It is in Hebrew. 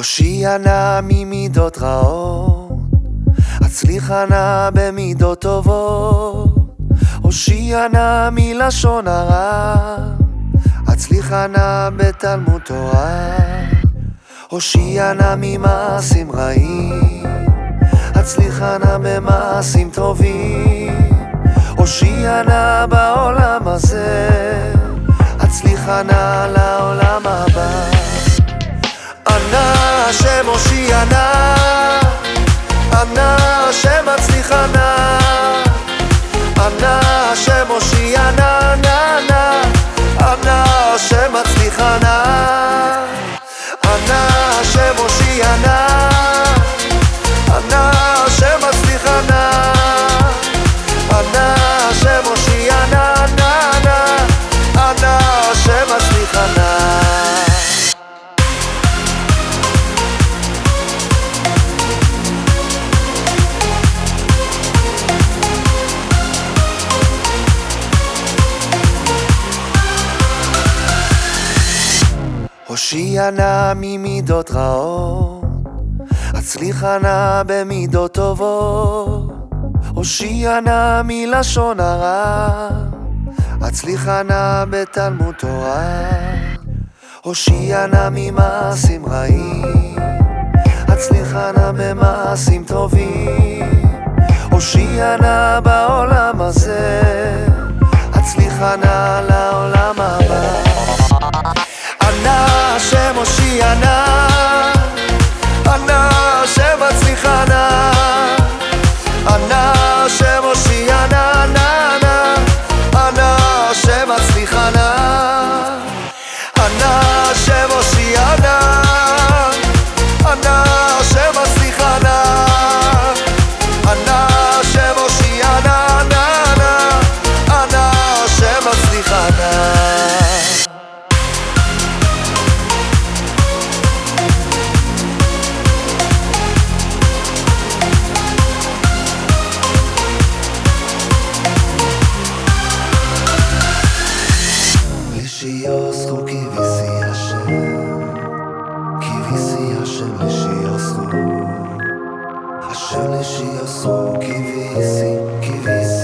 הושיע נא ממידות רעות, הצליחה נא במידות טובות. הושיע נא מלשון הרע, הצליחה נא בתלמוד תורה. הושיע נא ממעשים רעים, הצליחה נא במעשים טובים. הושיע נא בעולם הזה, נא, ענה השם הושיע נא נא נא, ענה השם הצליחה נא, הושיע נא ממידות רעות, הצליחה נא במידות טובות. הושיע נא מלשון הרע, הצליחה נא בתלמוד תורה. הושיע נא ממעשים רעים, הצליחה נא במעשים טובים. הושיע נא בעולם הזה, kiosku, kiwi się, kiwi Hashem lishiosku, Hashem lishiosku, que si, que si.